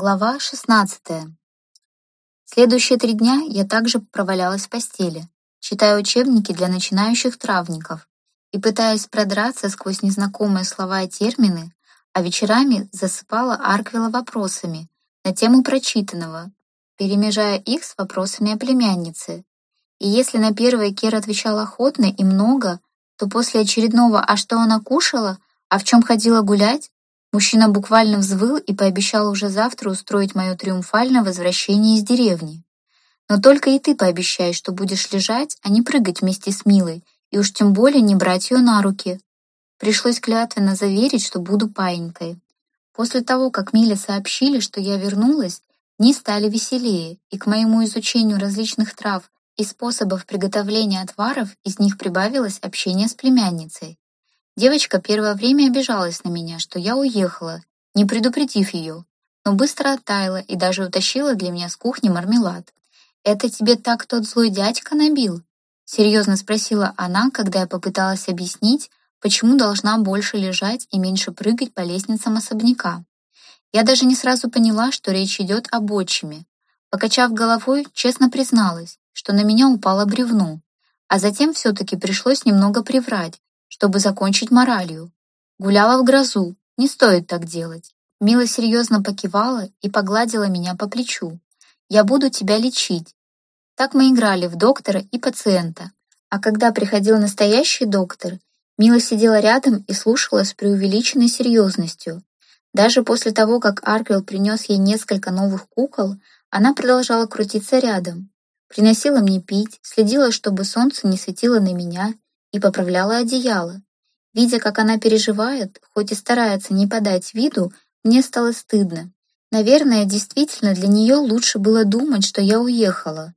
Глава 16. Следующие три дня я также провалялась в постели, читая учебники для начинающих травников и пытаясь продраться сквозь незнакомые слова и термины, а вечерами засыпала Арквила вопросами на тему прочитанного, перемежая их с вопросами о племяннице. И если на первое Кера отвечала охотно и много, то после очередного «а что она кушала?», «а в чем ходила гулять?», Мужчина буквально взвыл и пообещал уже завтра устроить мое триумфальное возвращение из деревни. Но только и ты пообещай, что будешь лежать, а не прыгать вместе с Милой, и уж тем более не брать ее на руки. Пришлось клятвенно заверить, что буду паинькой. После того, как Миле сообщили, что я вернулась, дни стали веселее, и к моему изучению различных трав и способов приготовления отваров из них прибавилось общение с племянницей. Девочка первое время обижалась на меня, что я уехала, не предупредив ее, но быстро оттаяла и даже утащила для меня с кухни мармелад. «Это тебе так тот злой дядька набил?» — серьезно спросила она, когда я попыталась объяснить, почему должна больше лежать и меньше прыгать по лестницам особняка. Я даже не сразу поняла, что речь идет об отчиме. Покачав головой, честно призналась, что на меня упало бревно, а затем все-таки пришлось немного приврать, чтобы закончить моралью. Гуляла в грозу, не стоит так делать. Мила серьезно покивала и погладила меня по плечу. «Я буду тебя лечить». Так мы играли в доктора и пациента. А когда приходил настоящий доктор, Мила сидела рядом и слушала с преувеличенной серьезностью. Даже после того, как Арквилл принес ей несколько новых кукол, она продолжала крутиться рядом. Приносила мне пить, следила, чтобы солнце не светило на меня, и поправляла одеяло. Видя, как она переживает, хоть и старается не подать виду, мне стало стыдно. Наверное, действительно для нее лучше было думать, что я уехала.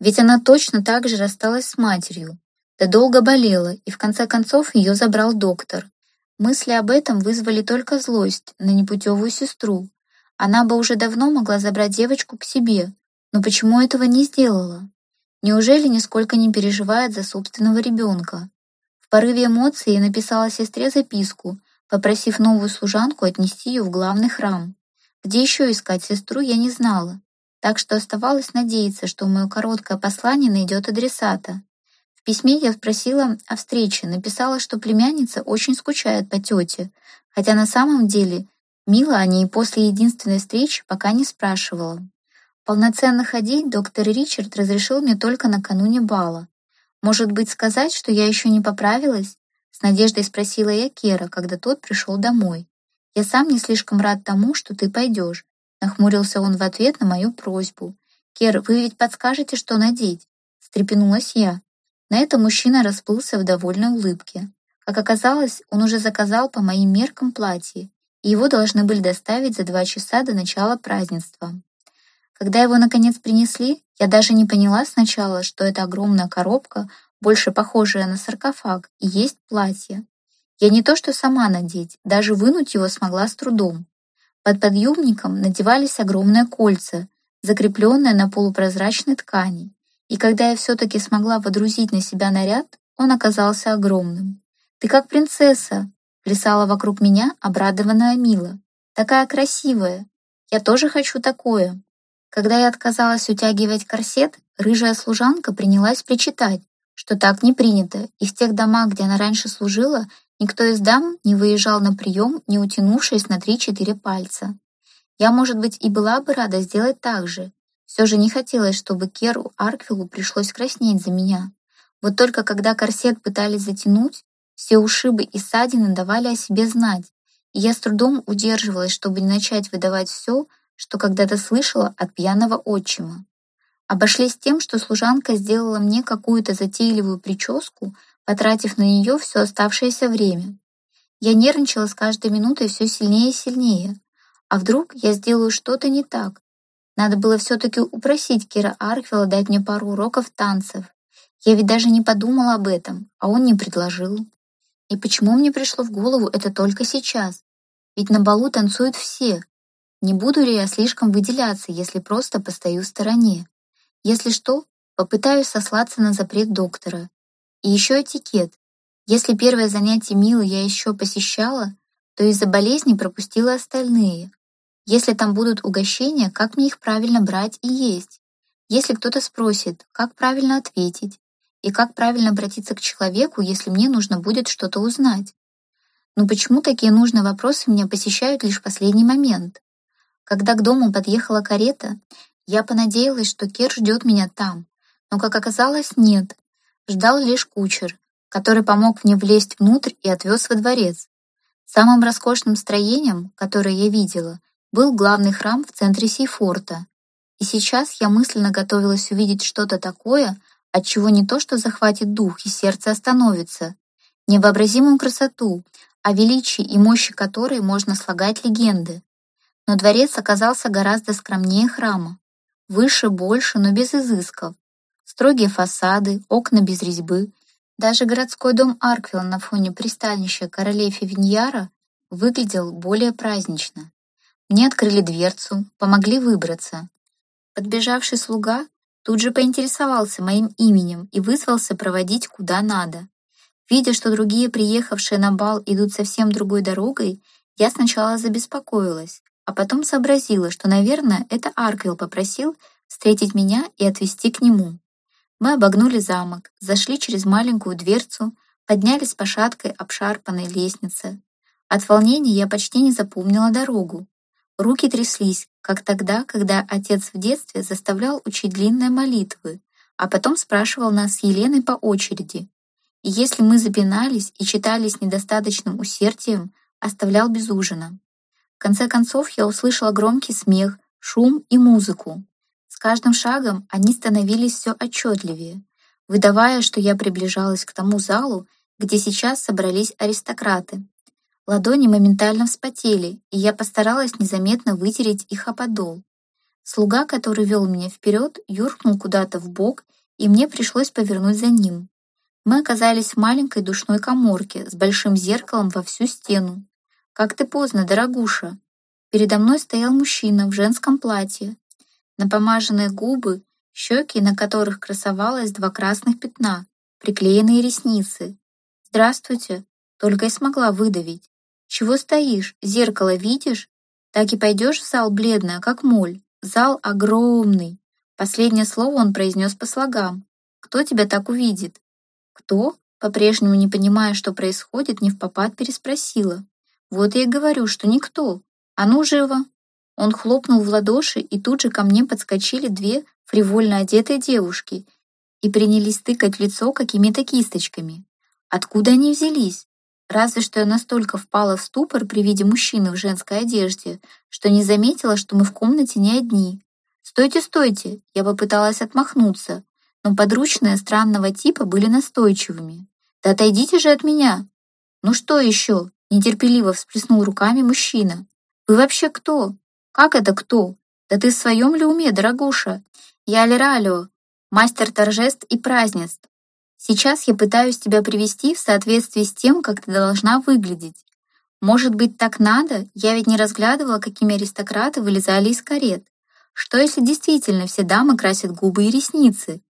Ведь она точно так же рассталась с матерью. Да долго болела, и в конце концов ее забрал доктор. Мысли об этом вызвали только злость на непутевую сестру. Она бы уже давно могла забрать девочку к себе, но почему этого не сделала? Неужели нисколько не переживает за собственного ребенка? Порыве эмоций написала сестре записку, попросив новую служанку отнести ее в главный храм. Где еще искать сестру, я не знала, так что оставалось надеяться, что мое короткое послание найдет адресата. В письме я спросила о встрече, написала, что племянница очень скучает по тете, хотя на самом деле Мила о ней после единственной встречи пока не спрашивала. Полноценно ходить доктор Ричард разрешил мне только накануне бала, «Может быть, сказать, что я еще не поправилась?» С надеждой спросила я Кера, когда тот пришел домой. «Я сам не слишком рад тому, что ты пойдешь», нахмурился он в ответ на мою просьбу. «Кер, вы ведь подскажете, что надеть?» встрепенулась я. На это мужчина расплылся в довольной улыбке. Как оказалось, он уже заказал по моим меркам платье, и его должны были доставить за два часа до начала празднества. Когда его наконец принесли, я даже не поняла сначала, что это огромная коробка, больше похожая на саркофаг, и есть платье. Я не то что сама надеть, даже вынуть его смогла с трудом. Под подъюбником надевались огромные кольца, закрепленные на полупрозрачной ткани, и когда я все-таки смогла водрузить на себя наряд, он оказался огромным. «Ты как принцесса!» — плясала вокруг меня обрадованная Мила. «Такая красивая! Я тоже хочу такое!» Когда я отказалась утягивать корсет, рыжая служанка принялась причитать, что так не принято, и в тех домах, где она раньше служила, никто из дам не выезжал на прием, не утянувшись на три-четыре пальца. Я, может быть, и была бы рада сделать так же. Все же не хотелось, чтобы Керу Арквиллу пришлось краснеть за меня. Вот только когда корсет пытались затянуть, все ушибы и ссадины давали о себе знать, и я с трудом удерживалась, чтобы не начать выдавать все, что когда-то слышала от пьяного отчима. Обошлись тем, что служанка сделала мне какую-то затейливую прическу, потратив на нее все оставшееся время. Я нервничала с каждой минутой все сильнее и сильнее. А вдруг я сделаю что-то не так? Надо было все-таки упросить Кира Арквилла дать мне пару уроков танцев. Я ведь даже не подумала об этом, а он не предложил. И почему мне пришло в голову это только сейчас? Ведь на балу танцуют все, не буду ли я слишком выделяться, если просто постою в стороне? Если что, попытаюсь сослаться на запрет доктора. И еще этикет. Если первое занятие Милы я еще посещала, то из-за болезни пропустила остальные. Если там будут угощения, как мне их правильно брать и есть? Если кто-то спросит, как правильно ответить? И как правильно обратиться к человеку, если мне нужно будет что-то узнать? Но почему такие нужные вопросы меня посещают лишь в последний момент? Когда к дому подъехала карета, я понадеялась, что Кер ждет меня там, но, как оказалось, нет. Ждал лишь кучер, который помог мне влезть внутрь и отвез во дворец. Самым роскошным строением, которое я видела, был главный храм в центре Сейфорта. И сейчас я мысленно готовилась увидеть что-то такое, от чего не то что захватит дух и сердце остановится, невообразимую красоту, о величии и мощи которой можно слагать легенды. Но дворец оказался гораздо скромнее храма. Выше, больше, но без изысков. Строгие фасады, окна без резьбы. Даже городской дом Арквилл на фоне пристанища королей Февиньяра выглядел более празднично. Мне открыли дверцу, помогли выбраться. Подбежавший слуга тут же поинтересовался моим именем и вызвался проводить куда надо. Видя, что другие, приехавшие на бал, идут совсем другой дорогой, я сначала забеспокоилась, а потом сообразила, что, наверное, это Арквилл попросил встретить меня и отвезти к нему. Мы обогнули замок, зашли через маленькую дверцу, поднялись по шаткой обшарпанной лестнице. От волнения я почти не запомнила дорогу. Руки тряслись, как тогда, когда отец в детстве заставлял учить длинные молитвы, а потом спрашивал нас с Еленой по очереди. И если мы запинались и читали с недостаточным усердием, оставлял без ужина. В конце концов я услышала громкий смех, шум и музыку. С каждым шагом они становились все отчетливее, выдавая, что я приближалась к тому залу, где сейчас собрались аристократы. Ладони моментально вспотели, и я постаралась незаметно вытереть их о подол. Слуга, который вел меня вперед, юркнул куда-то в бок, и мне пришлось повернуть за ним. Мы оказались в маленькой душной коморке с большим зеркалом во всю стену. «Как ты поздно, дорогуша!» Передо мной стоял мужчина в женском платье. Напомаженные губы, щеки, на которых красовалось два красных пятна, приклеенные ресницы. «Здравствуйте!» Только и смогла выдавить. «Чего стоишь? Зеркало видишь? Так и пойдешь в зал бледная, как моль. Зал огромный!» Последнее слово он произнес по слогам. «Кто тебя так увидит?» «Кто?» По-прежнему не понимая, что происходит, не в попад переспросила. Вот я и говорю, что никто. А ну, живо!» Он хлопнул в ладоши, и тут же ко мне подскочили две фривольно одетые девушки и принялись тыкать лицо какими-то кисточками. Откуда они взялись? Разве что я настолько впала в ступор при виде мужчины в женской одежде, что не заметила, что мы в комнате не одни. «Стойте, стойте!» Я попыталась отмахнуться, но подручные странного типа были настойчивыми. «Да отойдите же от меня!» «Ну что еще?» Нетерпеливо всплеснул руками мужчина. «Вы вообще кто? Как это кто? Да ты в своем ли уме, дорогуша? Я Лералио, мастер торжеств и празднеств. Сейчас я пытаюсь тебя привести в соответствии с тем, как ты должна выглядеть. Может быть, так надо? Я ведь не разглядывала, какими аристократы вылезали из карет. Что если действительно все дамы красят губы и ресницы?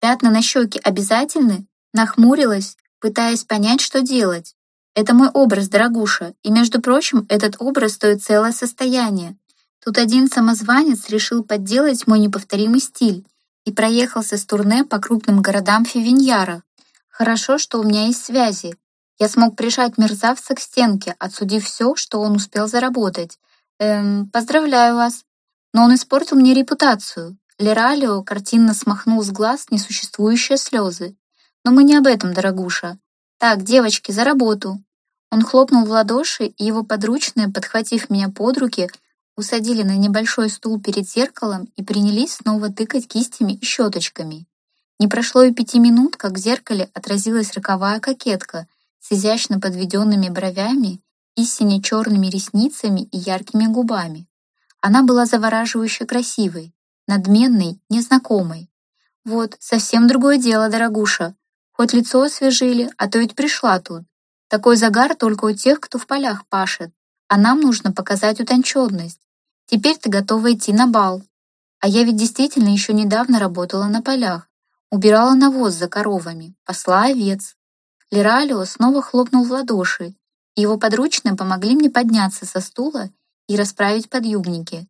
Пятна на щеке обязательны? Нахмурилась, пытаясь понять, что делать. Это мой образ, дорогуша, и, между прочим, этот образ стоит целое состояние. Тут один самозванец решил подделать мой неповторимый стиль и проехался с турне по крупным городам Фивиньяра. Хорошо, что у меня есть связи. Я смог прижать мерзавца к стенке, отсудив все, что он успел заработать. Эм, поздравляю вас. Но он испортил мне репутацию. Лералио картинно смахнул с глаз несуществующие слезы. Но мы не об этом, дорогуша. «Так, девочки, за работу!» Он хлопнул в ладоши, и его подручные, подхватив меня под руки, усадили на небольшой стул перед зеркалом и принялись снова тыкать кистями и щеточками. Не прошло и пяти минут, как в зеркале отразилась роковая кокетка с изящно подведенными бровями и сине-черными ресницами и яркими губами. Она была завораживающе красивой, надменной, незнакомой. «Вот, совсем другое дело, дорогуша», Хоть лицо освежили, а то ведь пришла тут. Такой загар только у тех, кто в полях пашет. А нам нужно показать утонченность. Теперь ты готова идти на бал. А я ведь действительно еще недавно работала на полях. Убирала навоз за коровами, посла овец. Лералио снова хлопнул в ладоши, его подручные помогли мне подняться со стула и расправить подъюбники.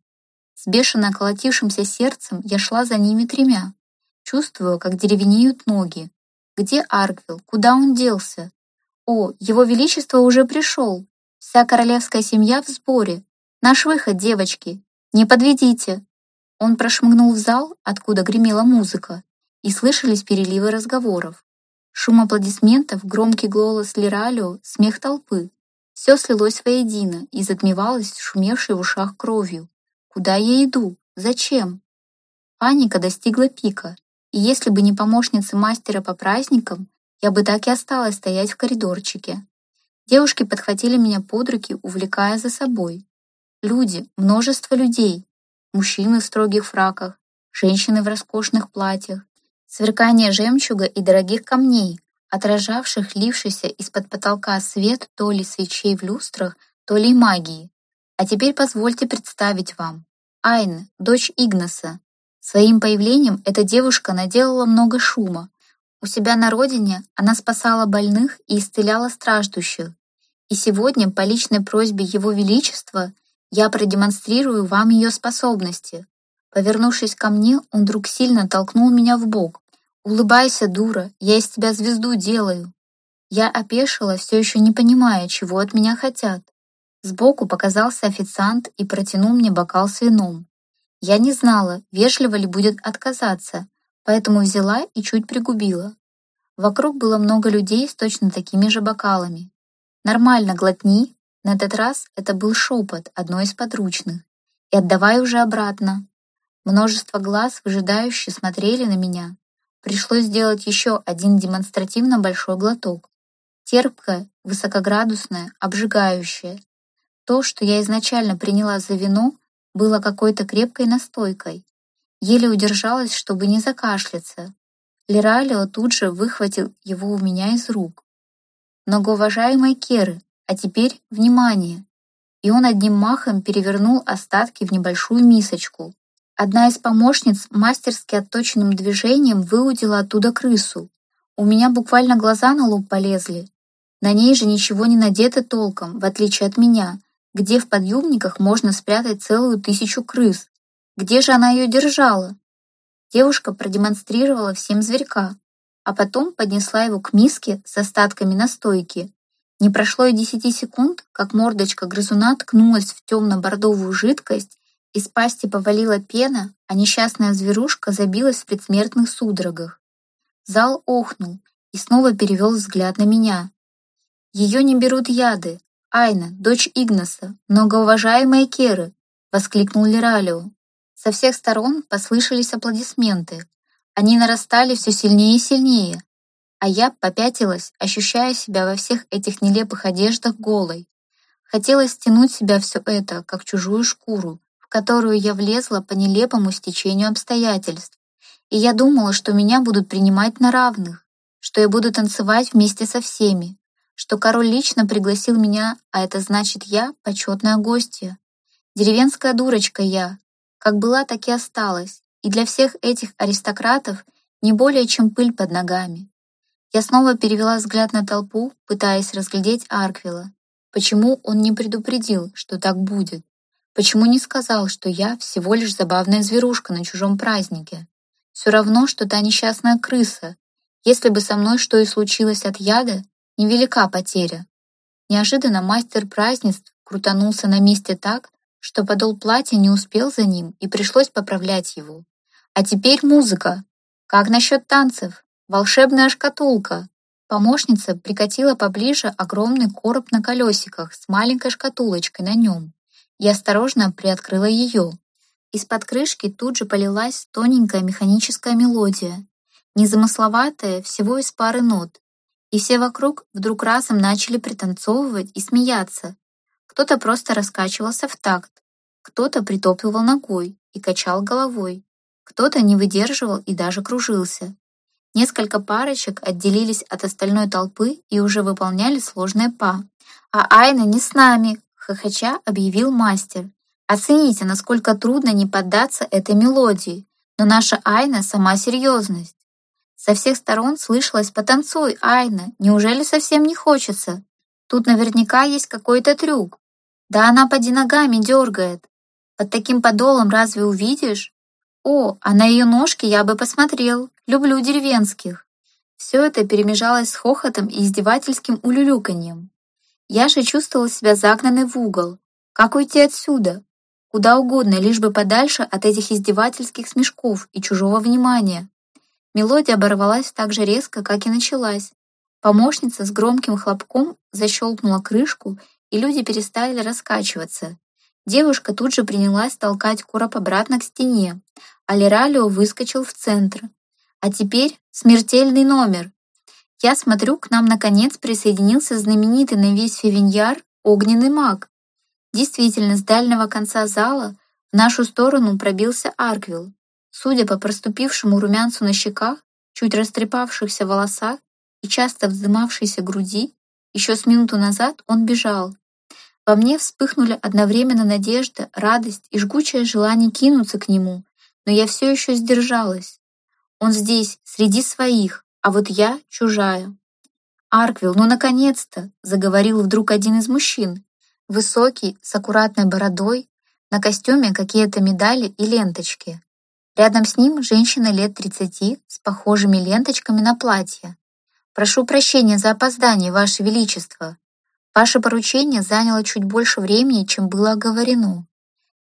С бешено колотившимся сердцем я шла за ними тремя. Чувствую, как деревенеют ноги. Где Арквилл? Куда он делся? О, его величество уже пришел. Вся королевская семья в сборе. Наш выход, девочки. Не подведите. Он прошмыгнул в зал, откуда гремела музыка, и слышались переливы разговоров. Шум аплодисментов, громкий голос Лиралио, смех толпы. Все слилось воедино и затмевалось шумевшей в ушах кровью. Куда я иду? Зачем? Паника достигла пика, и если бы не помощница мастера по праздникам, я бы так и осталась стоять в коридорчике. Девушки подхватили меня под руки, увлекая за собой. Люди, множество людей. Мужчины в строгих фраках, женщины в роскошных платьях, сверкание жемчуга и дорогих камней, отражавших лившийся из-под потолка свет то ли свечей в люстрах, то ли магии. А теперь позвольте представить вам. Айн, дочь Игнаса. Своим появлением эта девушка наделала много шума. У себя на родине она спасала больных и исцеляла страждущих. И сегодня по личной просьбе Его Величества я продемонстрирую вам ее способности. Повернувшись ко мне, он вдруг сильно толкнул меня в бок. «Улыбайся, дура, я из тебя звезду делаю». Я опешила, все еще не понимая, чего от меня хотят. Сбоку показался официант и протянул мне бокал с вином. Я не знала, вежливо ли будет отказаться, поэтому взяла и чуть пригубила. Вокруг было много людей с точно такими же бокалами. «Нормально, глотни!» На этот раз это был шепот одной из подручных. «И отдавай уже обратно!» Множество глаз выжидающе смотрели на меня, Пришлось сделать еще один демонстративно большой глоток. Терпкое, высокоградусное, обжигающее. То, что я изначально приняла за вино, было какой-то крепкой настойкой. Еле удержалась, чтобы не закашляться. Лералио тут же выхватил его у меня из рук. Многоуважаемый Керы, а теперь внимание! И он одним махом перевернул остатки в небольшую мисочку. Одна из помощниц мастерски отточенным движением выудила оттуда крысу. У меня буквально глаза на лоб полезли. На ней же ничего не надето толком, в отличие от меня, где в подъюбниках можно спрятать целую тысячу крыс. Где же она ее держала? Девушка продемонстрировала всем зверька, а потом поднесла его к миске с остатками настойки. Не прошло и десяти секунд, как мордочка грызуна ткнулась в темно-бордовую жидкость из пасти повалила пена, а несчастная зверушка забилась в предсмертных судорогах. Зал охнул и снова перевел взгляд на меня. «Ее не берут яды. Айна, дочь Игнаса, многоуважаемая Керы!» — воскликнул Лералио. Со всех сторон послышались аплодисменты. Они нарастали все сильнее и сильнее, а я попятилась, ощущая себя во всех этих нелепых одеждах голой. Хотелось стянуть себя все это, как чужую шкуру, которую я влезла по нелепому стечению обстоятельств. И я думала, что меня будут принимать на равных, что я буду танцевать вместе со всеми, что король лично пригласил меня, а это значит я — почетная гостья. Деревенская дурочка я, как была, так и осталась, и для всех этих аристократов не более чем пыль под ногами. Я снова перевела взгляд на толпу, пытаясь разглядеть Арквила. Почему он не предупредил, что так будет? Почему не сказал, что я всего лишь забавная зверушка на чужом празднике? Все равно, что та несчастная крыса. Если бы со мной что и случилось от яда, невелика потеря. Неожиданно мастер празднеств крутанулся на месте так, что подол платья не успел за ним и пришлось поправлять его. А теперь музыка. Как насчет танцев? Волшебная шкатулка. Помощница прикатила поближе огромный короб на колесиках с маленькой шкатулочкой на нем. Я осторожно приоткрыла ее. Из-под крышки тут же полилась тоненькая механическая мелодия, незамысловатая, всего из пары нот. И все вокруг вдруг разом начали пританцовывать и смеяться. Кто-то просто раскачивался в такт, кто-то притопливал ногой и качал головой, кто-то не выдерживал и даже кружился. Несколько парочек отделились от остальной толпы и уже выполняли сложное па. «А Айна не с нами!» хохоча объявил мастер. Оцените, насколько трудно не поддаться этой мелодии, но наша Айна сама серьезность. Со всех сторон слышалось «Потанцуй, Айна, неужели совсем не хочется? Тут наверняка есть какой-то трюк». Да она поди ногами дергает. Под таким подолом разве увидишь? О, а на ее ножки я бы посмотрел. Люблю деревенских. Все это перемежалось с хохотом и издевательским улюлюканьем. Я же чувствовала себя загнанной в угол. Как уйти отсюда? Куда угодно, лишь бы подальше от этих издевательских смешков и чужого внимания. Мелодия оборвалась так же резко, как и началась. Помощница с громким хлопком защелкнула крышку, и люди перестали раскачиваться. Девушка тут же принялась толкать короб обратно к стене, а Лералио выскочил в центр. А теперь смертельный номер. Я смотрю, к нам наконец присоединился знаменитый на весь Февиньяр огненный маг. Действительно, с дальнего конца зала в нашу сторону пробился Арквилл. Судя по проступившему румянцу на щеках, чуть растрепавшихся волосах и часто вздымавшейся груди, еще с минуту назад он бежал. Во мне вспыхнули одновременно надежда, радость и жгучее желание кинуться к нему, но я все еще сдержалась. Он здесь, среди своих, а вот я чужая. «Арквилл, ну наконец-то!» — заговорил вдруг один из мужчин. Высокий, с аккуратной бородой, на костюме какие-то медали и ленточки. Рядом с ним женщина лет 30 с похожими ленточками на платье. «Прошу прощения за опоздание, Ваше Величество. Ваше поручение заняло чуть больше времени, чем было оговорено».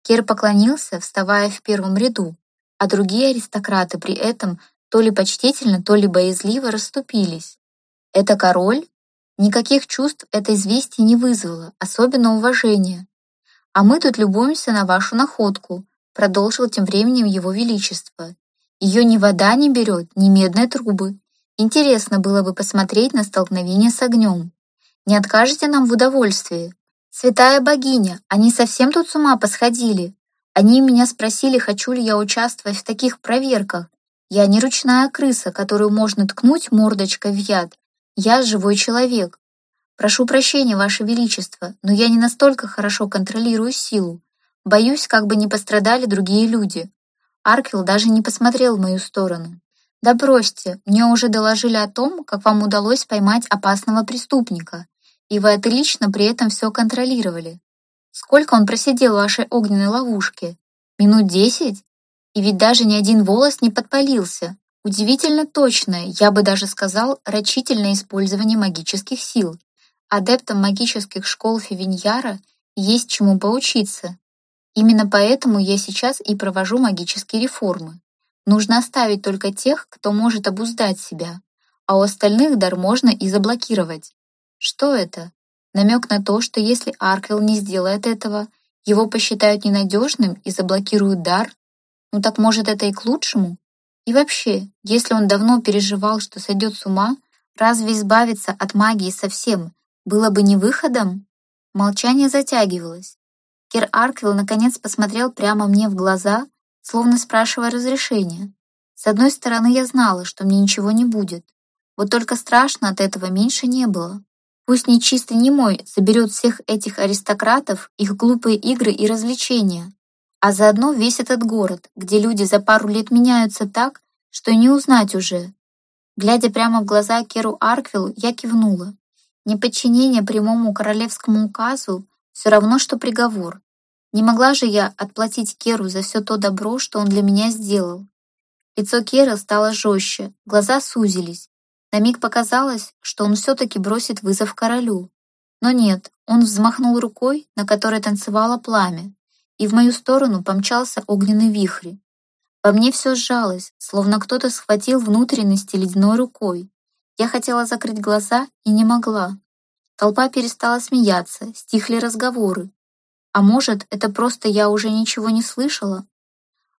Кир поклонился, вставая в первом ряду, а другие аристократы при этом то ли почтительно, то ли боязливо расступились. «Это король?» Никаких чувств это известие не вызвало, особенно уважения. «А мы тут любуемся на вашу находку», продолжил тем временем его величество. «Ее ни вода не берет, ни медные трубы, Интересно было бы посмотреть на столкновение с огнем. Не откажете нам в удовольствии? Святая богиня, они совсем тут с ума посходили. Они меня спросили, хочу ли я участвовать в таких проверках. Я не ручная крыса, которую можно ткнуть мордочкой в яд. Я живой человек. Прошу прощения, Ваше Величество, но я не настолько хорошо контролирую силу. Боюсь, как бы не пострадали другие люди. Арквилл даже не посмотрел в мою сторону. «Да бросьте, мне уже доложили о том, как вам удалось поймать опасного преступника, и вы отлично при этом все контролировали. Сколько он просидел в вашей огненной ловушке? Минут десять? И ведь даже ни один волос не подпалился. Удивительно точное, я бы даже сказал, рачительное использование магических сил. Адептам магических школ Фивиньяра есть чему поучиться. Именно поэтому я сейчас и провожу магические реформы. Нужно оставить только тех, кто может обуздать себя, а у остальных дар можно и заблокировать. Что это? Намек на то, что если Арквилл не сделает этого, его посчитают ненадежным и заблокируют дар? Ну так может это и к лучшему? И вообще, если он давно переживал, что сойдет с ума, разве избавиться от магии совсем было бы не выходом? Молчание затягивалось. Кир Арквилл наконец посмотрел прямо мне в глаза словно спрашивая разрешения. С одной стороны, я знала, что мне ничего не будет. Вот только страшно от этого меньше не было. Пусть нечистый немой заберет всех этих аристократов, их глупые игры и развлечения, а заодно весь этот город, где люди за пару лет меняются так, что не узнать уже. Глядя прямо в глаза Керу Арквиллу, я кивнула. Неподчинение прямому королевскому указу все равно, что приговор. Не могла же я отплатить Керу за все то добро, что он для меня сделал. Лицо Кера стало жестче, глаза сузились. На миг показалось, что он все-таки бросит вызов королю. Но нет, он взмахнул рукой, на которой танцевало пламя, и в мою сторону помчался огненный вихрь. Во мне все сжалось, словно кто-то схватил внутренности ледяной рукой. Я хотела закрыть глаза и не могла. Толпа перестала смеяться, стихли разговоры. А может, это просто я уже ничего не слышала?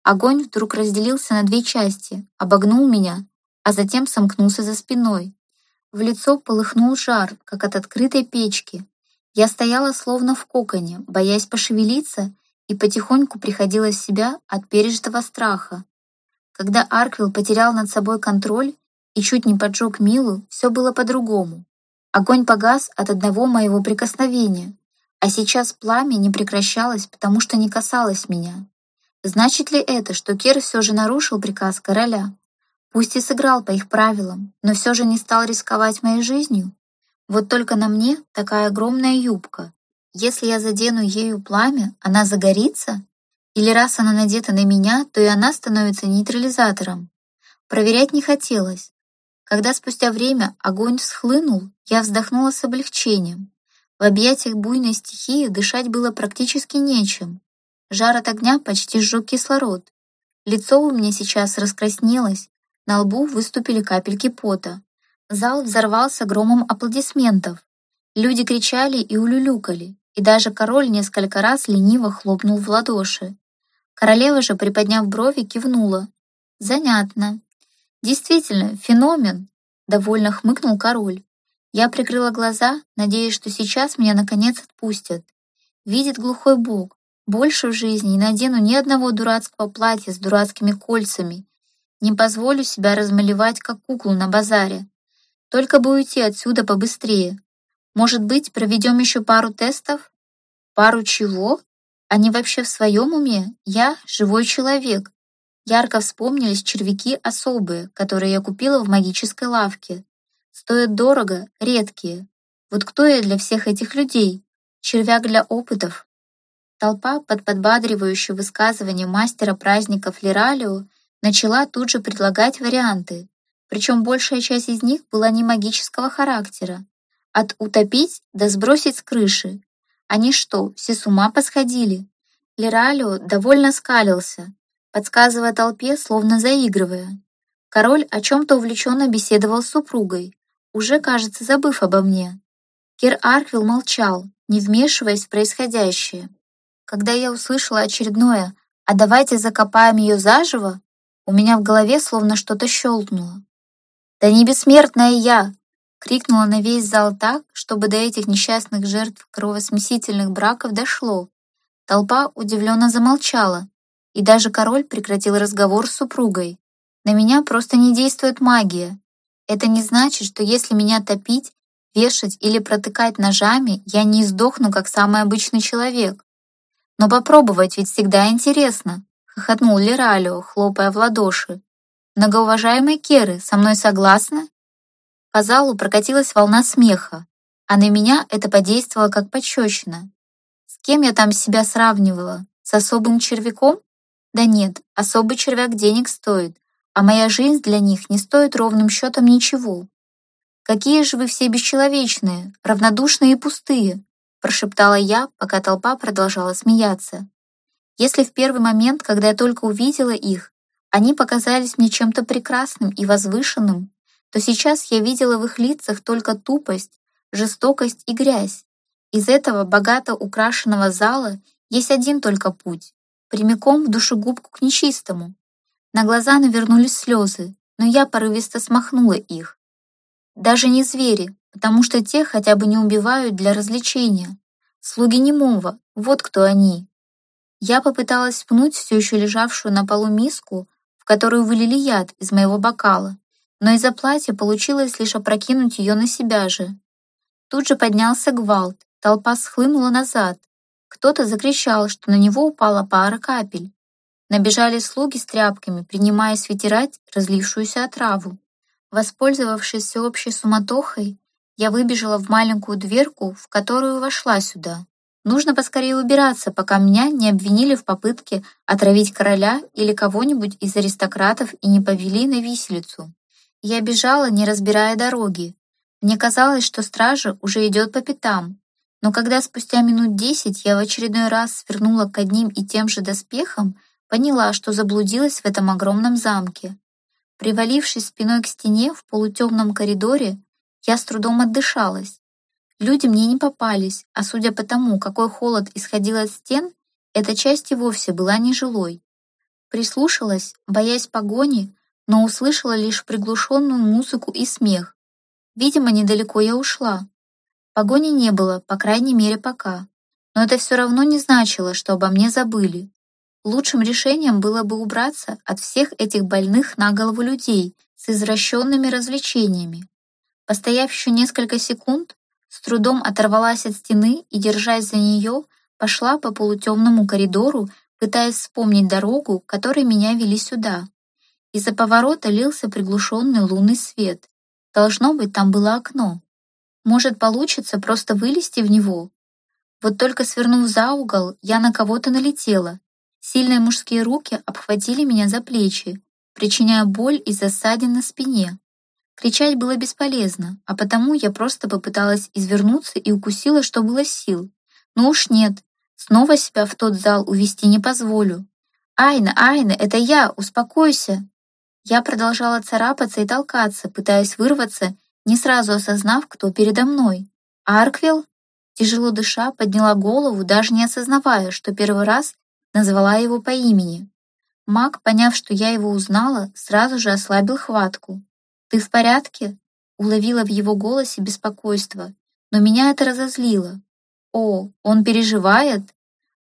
Огонь вдруг разделился на две части, обогнул меня, а затем сомкнулся за спиной. В лицо полыхнул жар, как от открытой печки. Я стояла словно в коконе, боясь пошевелиться, и потихоньку приходила в себя от пережитого страха. Когда Арквилл потерял над собой контроль и чуть не поджег Милу, все было по-другому. Огонь погас от одного моего прикосновения, а сейчас пламя не прекращалось, потому что не касалось меня. Значит ли это, что Кир все же нарушил приказ короля? Пусть и сыграл по их правилам, но все же не стал рисковать моей жизнью? Вот только на мне такая огромная юбка, Если я задену ею пламя, она загорится? Или раз она надета на меня, то и она становится нейтрализатором? Проверять не хотелось. Когда спустя время огонь всхлынул, я вздохнула с облегчением. В объятиях буйной стихии дышать было практически нечем. Жар от огня почти сжег кислород. Лицо у меня сейчас раскраснелось, на лбу выступили капельки пота. Зал взорвался громом аплодисментов. Люди кричали и улюлюкали, и даже король несколько раз лениво хлопнул в ладоши. Королева же, приподняв брови, кивнула. «Занятно. Действительно, феномен», — довольно хмыкнул король. Я прикрыла глаза, надеясь, что сейчас меня наконец отпустят. Видит глухой бог. Больше в жизни не надену ни одного дурацкого платья с дурацкими кольцами. Не позволю себя размалевать, как куклу на базаре. Только бы уйти отсюда побыстрее. Может быть, проведем еще пару тестов? Пару чего? Они вообще в своем уме? Я живой человек. Ярко вспомнились червяки особые, которые я купила в магической лавке. Стоят дорого, редкие. Вот кто я для всех этих людей? Червяк для опытов. Толпа под подбадривающее высказывание мастера праздников Лиралио начала тут же предлагать варианты, причем большая часть из них была не магического характера. От утопить до сбросить с крыши. Они что, все с ума посходили? Лиралио довольно скалился, подсказывая толпе, словно заигрывая. Король о чем-то увлеченно беседовал с супругой, уже, кажется, забыв обо мне. Кир Арквилл молчал, не вмешиваясь в происходящее. Когда я услышала очередное «А давайте закопаем ее заживо», у меня в голове словно что-то щелкнуло. «Да не бессмертная я!» крикнула на весь зал так, чтобы до этих несчастных жертв кровосмесительных браков дошло. Толпа удивленно замолчала, и даже король прекратил разговор с супругой. На меня просто не действует магия, это не значит, что если меня топить, вешать или протыкать ножами, я не сдохну, как самый обычный человек. Но попробовать ведь всегда интересно, хохотнул Лиралио, хлопая в ладоши. Многоуважаемые Керы, со мной согласны? По залу прокатилась волна смеха, а на меня это подействовало как пощечина. С кем я там себя сравнивала? С особым червяком? Да нет, особый червяк денег стоит, а моя жизнь для них не стоит ровным счетом ничего. Какие же вы все бесчеловечные, равнодушные и пустые, прошептала я, пока толпа продолжала смеяться. Если в первый момент, когда я только увидела их, они показались мне чем-то прекрасным и возвышенным, то сейчас я видела в их лицах только тупость, жестокость и грязь. Из этого богато украшенного зала есть один только путь — прямиком в душегубку к нечистому. На глаза навернулись слезы, но я порывисто смахнула их. Даже не звери, потому что те хотя бы не убивают для развлечения. Слуги немого, вот кто они. Я попыталась пнуть все еще лежавшую на полу миску, в которую вылили яд из моего бокала, но из-за платья получилось лишь опрокинуть ее на себя же. Тут же поднялся гвалт, толпа схлынула назад. Кто-то закричал, что на него упала пара капель. Набежали слуги с тряпками, принимаясь вытирать разлившуюся отраву. Воспользовавшись всеобщей суматохой, я выбежала в маленькую дверку, в которую вошла сюда. Нужно поскорее убираться, пока меня не обвинили в попытке отравить короля или кого-нибудь из аристократов и не повели на виселицу. Я бежала, не разбирая дороги. Мне казалось, что стража уже идет по пятам. Но когда спустя минут десять я в очередной раз свернула к одним и тем же доспехам, Поняла, что заблудилась в этом огромном замке. Привалившись спиной к стене в полутемном коридоре, я с трудом отдышалась. Люди мне не попались, а судя по тому, какой холод исходил от стен, эта часть и вовсе была нежилой. Прислушалась, боясь погони, но услышала лишь приглушенную музыку и смех. Видимо, недалеко я ушла. Погони не было, по крайней мере, пока. Но это все равно не значило, что обо мне забыли. Лучшим решением было бы убраться от всех этих больных на голову людей с извращенными развлечениями. Постояв еще несколько секунд, с трудом оторвалась от стены и, держась за нее, пошла по полутемному коридору, пытаясь вспомнить дорогу, которой меня вели сюда. Из-за поворота лился приглушенный лунный свет. Должно быть, там было окно. Может, получится просто вылезти в него? Вот только свернув за угол, я на кого-то налетела. Сильные мужские руки обхватили меня за плечи, причиняя боль из-за ссадин на спине. Кричать было бесполезно, а потому я просто попыталась извернуться и укусила, что было сил. Но уж нет, снова себя в тот зал увести не позволю. «Айна, Айна, это я, успокойся!» Я продолжала царапаться и толкаться, пытаясь вырваться, не сразу осознав, кто передо мной. «Арквилл?» Тяжело дыша, подняла голову, даже не осознавая, что первый раз назвала его по имени. Маг, поняв, что я его узнала, сразу же ослабил хватку. «Ты в порядке?» Уловила в его голосе беспокойство, но меня это разозлило. «О, он переживает?»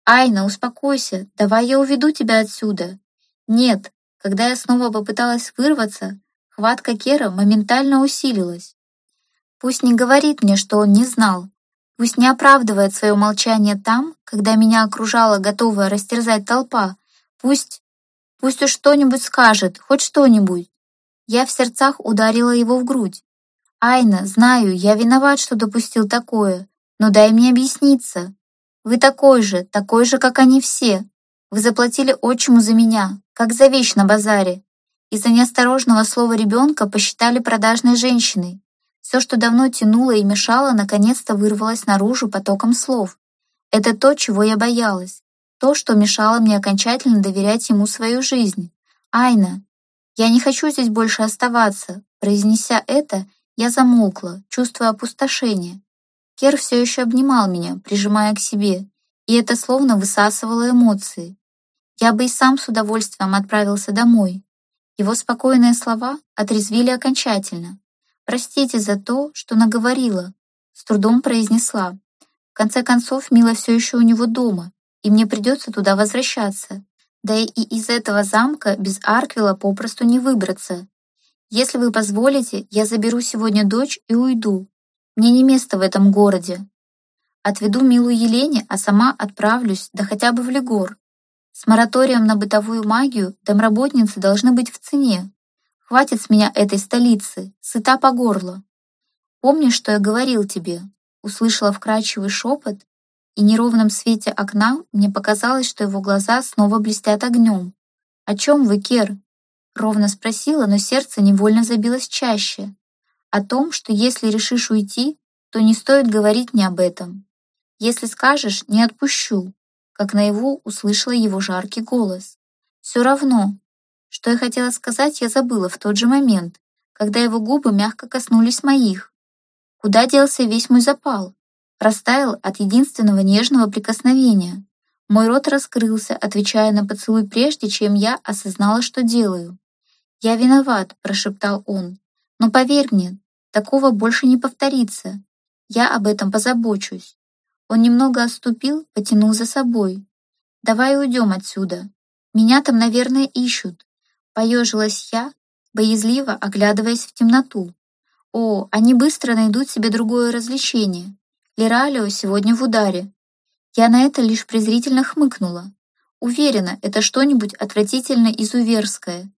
«Айна, успокойся, давай я уведу тебя отсюда». «Нет», когда я снова попыталась вырваться, хватка Кера моментально усилилась. Пусть не говорит мне, что он не знал, Пусть не оправдывает свое молчание там, когда меня окружала готовая растерзать толпа. Пусть... пусть уж что-нибудь скажет, хоть что-нибудь. Я в сердцах ударила его в грудь. «Айна, знаю, я виноват, что допустил такое, но дай мне объясниться. Вы такой же, такой же, как они все. Вы заплатили отчиму за меня, как за вещь на базаре. Из-за неосторожного слова ребенка посчитали продажной женщиной. Все, что давно тянуло и мешало, наконец-то вырвалось наружу потоком слов. Это то, чего я боялась. То, что мешало мне окончательно доверять ему свою жизнь. Айна, я не хочу здесь больше оставаться. Произнеся это, я замолкла, чувствуя опустошение. Кер все еще обнимал меня, прижимая к себе, и это словно высасывало эмоции. Я бы и сам с удовольствием отправился домой. Его спокойные слова отрезвили окончательно. «Простите за то, что наговорила», — с трудом произнесла. «В конце концов, Мила все еще у него дома, и мне придется туда возвращаться. Да и из этого замка без Арквила попросту не выбраться. Если вы позволите, я заберу сегодня дочь и уйду. Мне не место в этом городе. Отведу Милу Елене, а сама отправлюсь, да хотя бы в Легор. С мораторием на бытовую магию домработницы должны быть в цене, Хватит с меня этой столицы, сыта по горло. Помнишь, что я говорил тебе? Услышала вкрадчивый шепот, и неровном свете окна мне показалось, что его глаза снова блестят огнем. «О чем вы, Кер?» Ровно спросила, но сердце невольно забилось чаще. О том, что если решишь уйти, то не стоит говорить мне об этом. Если скажешь, не отпущу, как наяву услышала его жаркий голос. Все равно, что я хотела сказать, я забыла в тот же момент, когда его губы мягко коснулись моих. Куда делся весь мой запал? Растаял от единственного нежного прикосновения. Мой рот раскрылся, отвечая на поцелуй прежде, чем я осознала, что делаю. «Я виноват», — прошептал он. «Но поверь мне, такого больше не повторится. Я об этом позабочусь». Он немного отступил, потянул за собой. «Давай уйдем отсюда. Меня там, наверное, ищут. Поежилась я, боязливо оглядываясь в темноту. О, они быстро найдут себе другое развлечение. Лералио сегодня в ударе. Я на это лишь презрительно хмыкнула. Уверена, это что-нибудь отвратительно изуверское.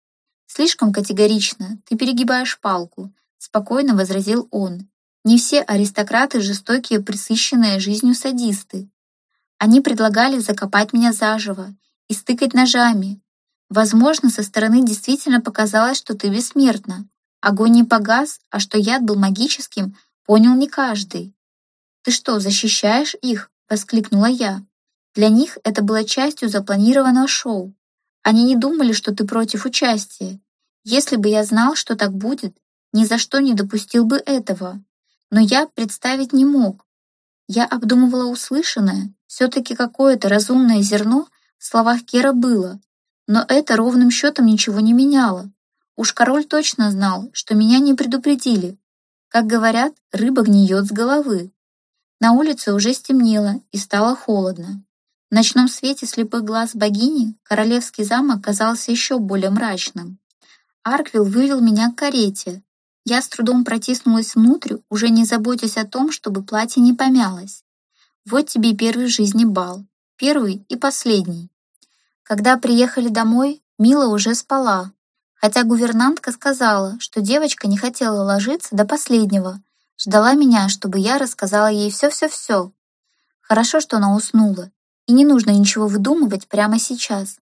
Слишком категорично, ты перегибаешь палку, спокойно возразил он. Не все аристократы жестокие, присыщенные жизнью садисты. Они предлагали закопать меня заживо и стыкать ножами, Возможно, со стороны действительно показалось, что ты бессмертна. Огонь не погас, а что яд был магическим, понял не каждый. «Ты что, защищаешь их?» — воскликнула я. Для них это было частью запланированного шоу. Они не думали, что ты против участия. Если бы я знал, что так будет, ни за что не допустил бы этого. Но я представить не мог. Я обдумывала услышанное. Все-таки какое-то разумное зерно в словах Кера было, но это ровным счетом ничего не меняло. Уж король точно знал, что меня не предупредили. Как говорят, рыба гниет с головы. На улице уже стемнело и стало холодно. В ночном свете слепых глаз богини королевский замок казался еще более мрачным. Арквилл вывел меня к карете. Я с трудом протиснулась внутрь, уже не заботясь о том, чтобы платье не помялось. Вот тебе первый в жизни бал. Первый и последний. Когда приехали домой, Мила уже спала, хотя гувернантка сказала, что девочка не хотела ложиться до последнего, ждала меня, чтобы я рассказала ей все-все-все. Хорошо, что она уснула, и не нужно ничего выдумывать прямо сейчас.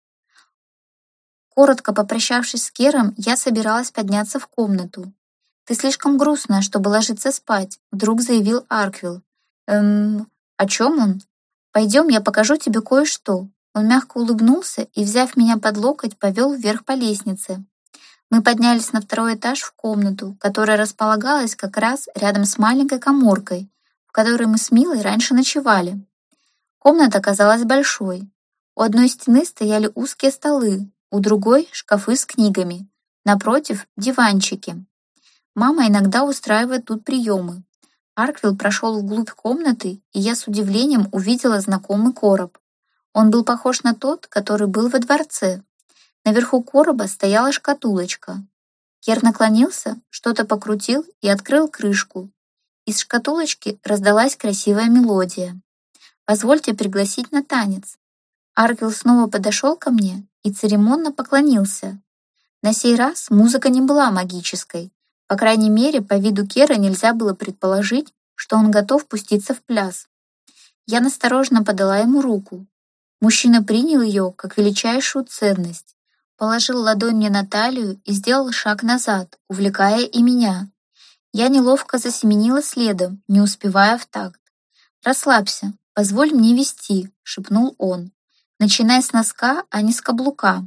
Коротко попрощавшись с Кером, я собиралась подняться в комнату. «Ты слишком грустная, чтобы ложиться спать», — вдруг заявил Арквилл. «Эм, о чем он?» «Пойдем, я покажу тебе кое-что». Он мягко улыбнулся и, взяв меня под локоть, повел вверх по лестнице. Мы поднялись на второй этаж в комнату, которая располагалась как раз рядом с маленькой коморкой, в которой мы с Милой раньше ночевали. Комната казалась большой. У одной стены стояли узкие столы, у другой — шкафы с книгами, напротив — диванчики. Мама иногда устраивает тут приемы. Арквилл прошел вглубь комнаты, и я с удивлением увидела знакомый короб. Он был похож на тот, который был во дворце. Наверху короба стояла шкатулочка. Кер наклонился, что-то покрутил и открыл крышку. Из шкатулочки раздалась красивая мелодия. «Позвольте пригласить на танец». Арквилл снова подошел ко мне и церемонно поклонился. На сей раз музыка не была магической. По крайней мере, по виду Кера нельзя было предположить, что он готов пуститься в пляс. Я настороженно подала ему руку. Мужчина принял ее как величайшую ценность, положил ладонь мне на талию и сделал шаг назад, увлекая и меня. Я неловко засеменила следом, не успевая в такт. «Расслабься, позволь мне вести», — шепнул он начиная с носка, а не с каблука.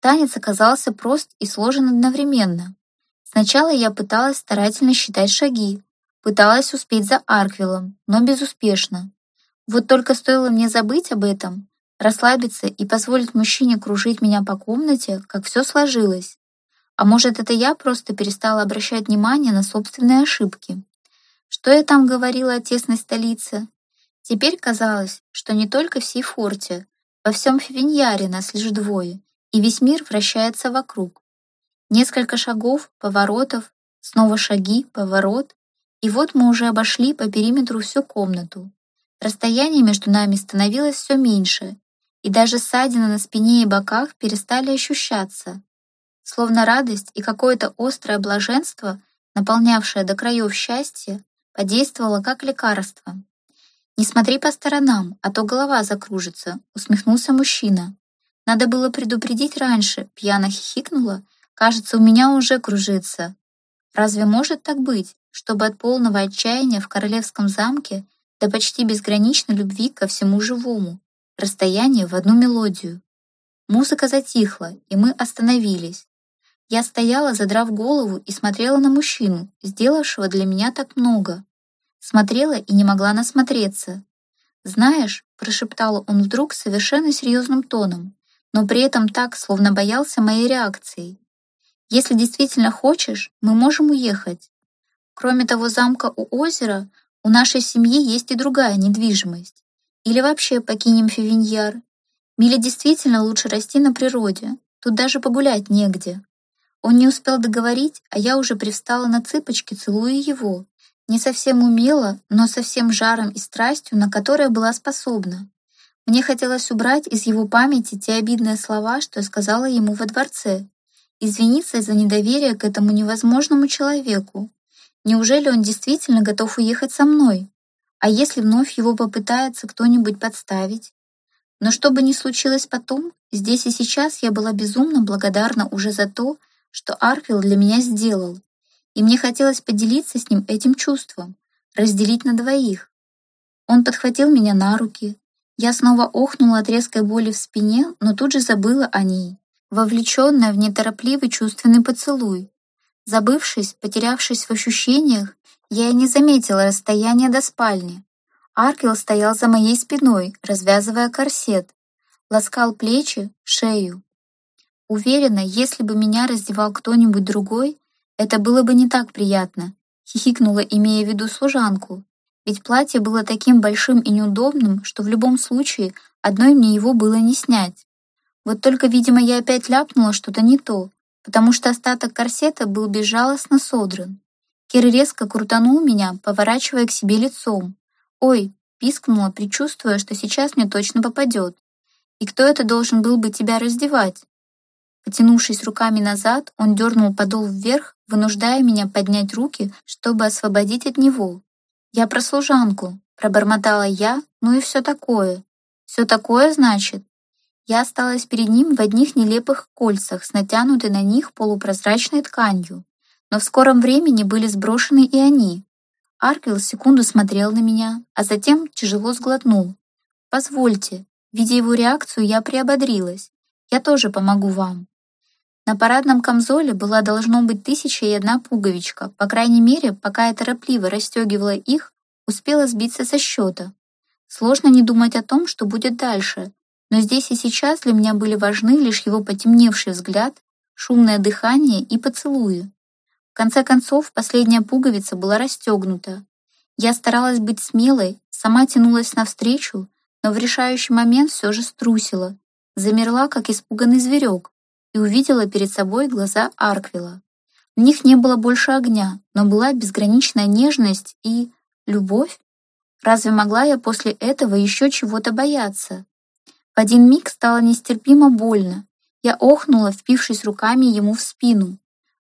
Танец оказался прост и сложен одновременно. Сначала я пыталась старательно считать шаги, пыталась успеть за Арквиллом, но безуспешно. Вот только стоило мне забыть об этом, расслабиться и позволить мужчине кружить меня по комнате, как все сложилось. А может, это я просто перестала обращать внимание на собственные ошибки? Что я там говорила о тесной столице? Теперь казалось, что не только в Сейфорте, во всем Фивиньяре нас лишь двое, и весь мир вращается вокруг. Несколько шагов, поворотов, снова шаги, поворот, и вот мы уже обошли по периметру всю комнату. Расстояние между нами становилось все меньше, и даже ссадины на спине и боках перестали ощущаться. Словно радость и какое-то острое блаженство, наполнявшее до краев счастье, подействовало как лекарство. «Не смотри по сторонам, а то голова закружится», — усмехнулся мужчина. «Надо было предупредить раньше», — пьяно хихикнула. «Кажется, у меня уже кружится». Разве может так быть, чтобы от полного отчаяния в королевском замке до почти безграничной любви ко всему живому, расстояние в одну мелодию? Музыка затихла, и мы остановились. Я стояла, задрав голову, и смотрела на мужчину, сделавшего для меня так много. Смотрела и не могла насмотреться. «Знаешь», — прошептал он вдруг совершенно серьезным тоном, но при этом так, словно боялся моей реакции. «Если действительно хочешь, мы можем уехать. Кроме того замка у озера, у нашей семьи есть и другая недвижимость. Или вообще покинем Фивиньяр. Миле действительно лучше расти на природе, тут даже погулять негде». Он не успел договорить, а я уже привстала на цыпочки, целуя его, не совсем умело, но со всем жаром и страстью, на которое была способна. Мне хотелось убрать из его памяти те обидные слова, что я сказала ему во дворце, извиниться за недоверие к этому невозможному человеку. Неужели он действительно готов уехать со мной? А если вновь его попытается кто-нибудь подставить? Но что бы ни случилось потом, здесь и сейчас я была безумно благодарна уже за то, что Арквилл для меня сделал и мне хотелось поделиться с ним этим чувством, разделить на двоих. Он подхватил меня на руки. Я снова охнула от резкой боли в спине, но тут же забыла о ней, вовлеченная в неторопливый чувственный поцелуй. Забывшись, потерявшись в ощущениях, я и не заметила расстояния до спальни. Аркел стоял за моей спиной, развязывая корсет, ласкал плечи, шею. Уверена, если бы меня раздевал кто-нибудь другой, это было бы не так приятно, хихикнула, имея в виду служанку. Ведь платье было таким большим и неудобным, что в любом случае одной мне его было не снять. Вот только, видимо, я опять ляпнула что-то не то, потому что остаток корсета был безжалостно содран. Кир резко крутанул меня, поворачивая к себе лицом. «Ой!» — пискнула, предчувствуя, что сейчас мне точно попадет. «И кто это должен был бы тебя раздевать?» Потянувшись руками назад, он дернул подол вверх, вынуждая меня поднять руки, чтобы освободить от него. «Я про служанку», — пробормотала я, ну и все такое. Все такое, значит? Я осталась перед ним в одних нелепых кольцах с натянутой на них полупрозрачной тканью. Но в скором времени были сброшены и они. Арквилл секунду смотрел на меня, а затем тяжело сглотнул. «Позвольте». Видя его реакцию, я приободрилась. «Я тоже помогу вам». На парадном камзоле была должно быть тысяча и одна пуговичка. По крайней мере, пока я торопливо расстегивала их, успела сбиться со счета. Сложно не думать о том, что будет дальше, но здесь и сейчас для меня были важны лишь его потемневший взгляд, шумное дыхание и поцелуи. В конце концов, последняя пуговица была расстегнута. Я старалась быть смелой, сама тянулась навстречу, но в решающий момент все же струсила, замерла, как испуганный зверек, и увидела перед собой глаза Арквила. В них не было больше огня, но была безграничная нежность и любовь. Разве могла я после этого еще чего-то бояться? В один миг стало нестерпимо больно. Я охнула, впившись руками ему в спину.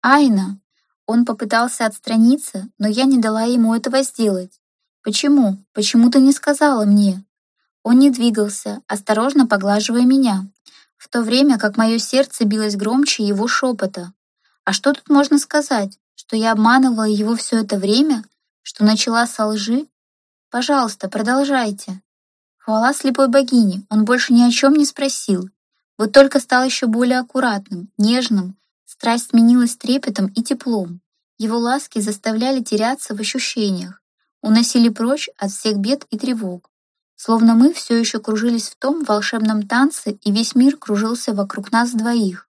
«Айна!» Он попытался отстраниться, но я не дала ему этого сделать. «Почему? Почему ты не сказала мне?» Он не двигался, осторожно поглаживая меня, в то время как мое сердце билось громче его шепота. А что тут можно сказать? Что я обманывала его все это время? Что начала со лжи? Пожалуйста, продолжайте. Хвала слепой богине, он больше ни о чем не спросил. Вот только стал еще более аккуратным, нежным, страсть сменилась трепетом и теплом. Его ласки заставляли теряться в ощущениях, уносили прочь от всех бед и тревог. Словно мы все еще кружились в том волшебном танце, и весь мир кружился вокруг нас двоих.